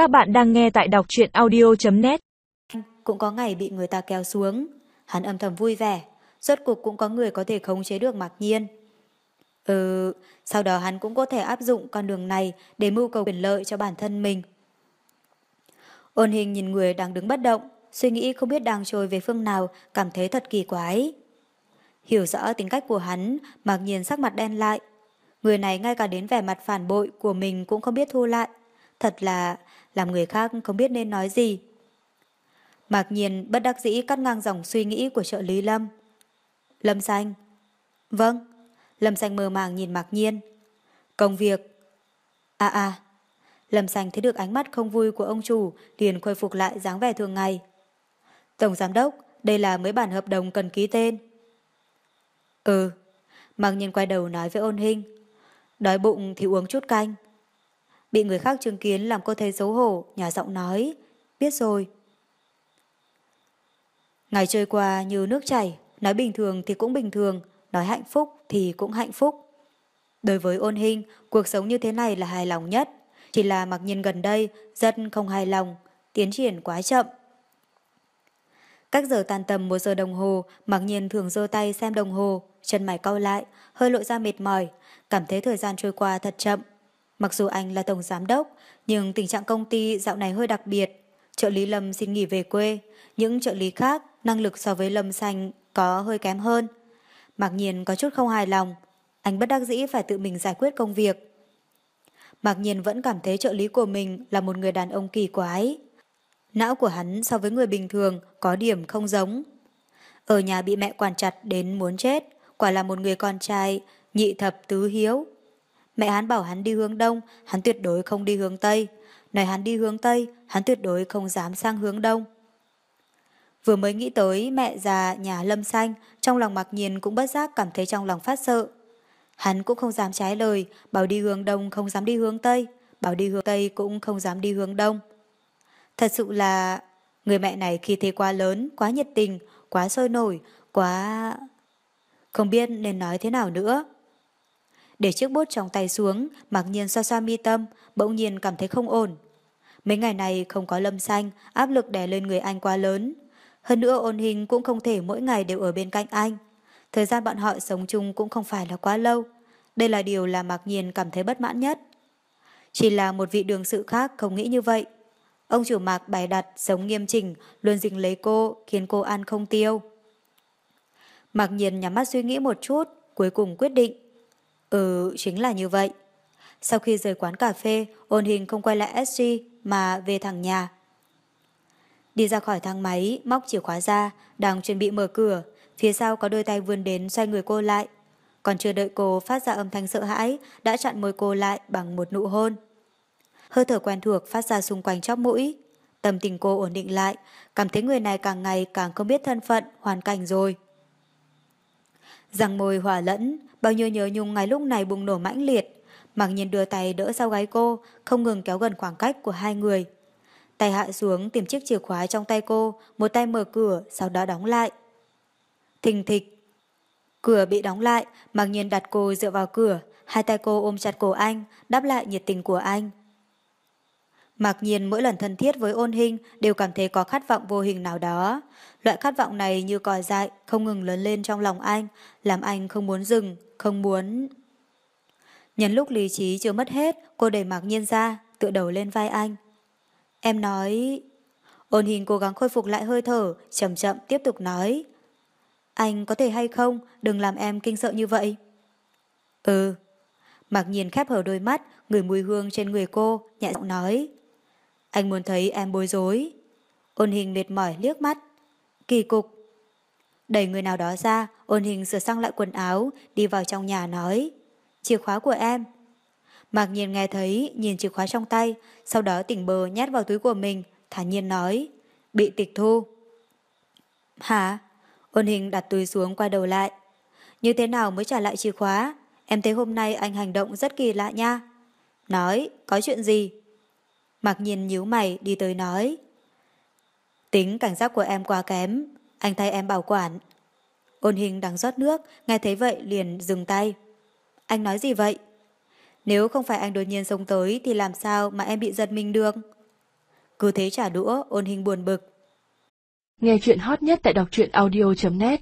Các bạn đang nghe tại đọc truyện audio.net Cũng có ngày bị người ta kéo xuống. Hắn âm thầm vui vẻ. Rốt cuộc cũng có người có thể khống chế được mặc nhiên. Ừ, sau đó hắn cũng có thể áp dụng con đường này để mưu cầu quyền lợi cho bản thân mình. Ôn hình nhìn người đang đứng bất động, suy nghĩ không biết đang trôi về phương nào, cảm thấy thật kỳ quái. Hiểu rõ tính cách của hắn, mặc nhiên sắc mặt đen lại. Người này ngay cả đến vẻ mặt phản bội của mình cũng không biết thu lại. Thật là làm người khác không biết nên nói gì. Mạc nhiên bất đắc dĩ cắt ngang dòng suy nghĩ của trợ lý Lâm. Lâm Xanh. Vâng. Lâm Xanh mơ màng nhìn Mạc nhiên. Công việc. À à. Lâm Xanh thấy được ánh mắt không vui của ông chủ liền khôi phục lại dáng vẻ thường ngày. Tổng giám đốc, đây là mấy bản hợp đồng cần ký tên. Ừ. Mạc nhiên quay đầu nói với ôn hình. Đói bụng thì uống chút canh. Bị người khác chứng kiến làm cô thấy xấu hổ, nhà giọng nói. Biết rồi. Ngày trôi qua như nước chảy, nói bình thường thì cũng bình thường, nói hạnh phúc thì cũng hạnh phúc. Đối với ôn hình, cuộc sống như thế này là hài lòng nhất. Chỉ là mặc nhiên gần đây, rất không hài lòng, tiến triển quá chậm. Các giờ tan tầm một giờ đồng hồ, mặc nhiên thường giơ tay xem đồng hồ, chân mày cau lại, hơi lộ ra mệt mỏi, cảm thấy thời gian trôi qua thật chậm. Mặc dù anh là tổng giám đốc, nhưng tình trạng công ty dạo này hơi đặc biệt. Trợ lý Lâm xin nghỉ về quê, những trợ lý khác năng lực so với Lâm Xanh có hơi kém hơn. Mặc nhiên có chút không hài lòng, anh bất đắc dĩ phải tự mình giải quyết công việc. Mặc nhiên vẫn cảm thấy trợ lý của mình là một người đàn ông kỳ quái. Não của hắn so với người bình thường có điểm không giống. Ở nhà bị mẹ quản chặt đến muốn chết, quả là một người con trai, nhị thập tứ hiếu. Mẹ hắn bảo hắn đi hướng đông, hắn tuyệt đối không đi hướng tây. Nói hắn đi hướng tây, hắn tuyệt đối không dám sang hướng đông. Vừa mới nghĩ tới mẹ già nhà lâm xanh, trong lòng mặc nhiên cũng bất giác cảm thấy trong lòng phát sợ. Hắn cũng không dám trái lời, bảo đi hướng đông không dám đi hướng tây, bảo đi hướng tây cũng không dám đi hướng đông. Thật sự là người mẹ này khi thế quá lớn, quá nhiệt tình, quá sôi nổi, quá... Không biết nên nói thế nào nữa. Để chiếc bút trong tay xuống, mặc nhiên xoa xoa mi tâm, bỗng nhiên cảm thấy không ổn. Mấy ngày này không có lâm xanh, áp lực đè lên người anh quá lớn. Hơn nữa ôn hình cũng không thể mỗi ngày đều ở bên cạnh anh. Thời gian bọn họ sống chung cũng không phải là quá lâu. Đây là điều làm mặc nhiên cảm thấy bất mãn nhất. Chỉ là một vị đường sự khác không nghĩ như vậy. Ông chủ mạc bài đặt sống nghiêm chỉnh, luôn dính lấy cô, khiến cô ăn không tiêu. Mặc nhiên nhắm mắt suy nghĩ một chút, cuối cùng quyết định. Ừ, chính là như vậy. Sau khi rời quán cà phê, ôn hình không quay lại SG mà về thẳng nhà. Đi ra khỏi thang máy, móc chìa khóa ra, đang chuẩn bị mở cửa. Phía sau có đôi tay vươn đến xoay người cô lại. Còn chưa đợi cô phát ra âm thanh sợ hãi, đã chặn môi cô lại bằng một nụ hôn. Hơi thở quen thuộc phát ra xung quanh chóp mũi. Tâm tình cô ổn định lại, cảm thấy người này càng ngày càng không biết thân phận, hoàn cảnh rồi. Răng môi hòa lẫn, bao nhiêu nhớ nhung ngay lúc này bùng nổ mãnh liệt. Mặc nhiên đưa tay đỡ sau gáy cô, không ngừng kéo gần khoảng cách của hai người. Tay hạ xuống tìm chiếc chìa khóa trong tay cô, một tay mở cửa, sau đó đóng lại. Thình thịch. Cửa bị đóng lại, mặc nhiên đặt cô dựa vào cửa, hai tay cô ôm chặt cổ anh, đáp lại nhiệt tình của anh. Mặc nhiên mỗi lần thân thiết với ôn hình đều cảm thấy có khát vọng vô hình nào đó. Loại khát vọng này như còi dại, không ngừng lớn lên trong lòng anh, làm anh không muốn dừng, không muốn... Nhân lúc lý trí chưa mất hết, cô đẩy mặc nhiên ra, tựa đầu lên vai anh. Em nói... Ôn hình cố gắng khôi phục lại hơi thở, chậm chậm tiếp tục nói. Anh có thể hay không, đừng làm em kinh sợ như vậy. Ừ. Mặc nhiên khép hở đôi mắt, người mùi hương trên người cô, nhẹ giọng nói. Anh muốn thấy em bối rối. Ôn hình mệt mỏi liếc mắt. Kỳ cục. Đẩy người nào đó ra, ôn hình sửa sang lại quần áo, đi vào trong nhà nói. Chìa khóa của em. Mạc nhiên nghe thấy, nhìn chìa khóa trong tay, sau đó tỉnh bờ nhét vào túi của mình, thả nhiên nói. Bị tịch thu. Hả? Ôn hình đặt túi xuống quay đầu lại. Như thế nào mới trả lại chìa khóa? Em thấy hôm nay anh hành động rất kỳ lạ nha. Nói, có chuyện gì? Mặc nhiên nhíu mày đi tới nói. Tính cảnh giác của em quá kém, anh thay em bảo quản. Ôn hình đang rót nước, nghe thấy vậy liền dừng tay. Anh nói gì vậy? Nếu không phải anh đột nhiên xông tới thì làm sao mà em bị giật mình được? cứ thế trả đũa ôn hình buồn bực. Nghe chuyện hot nhất tại đọc truyện audio.net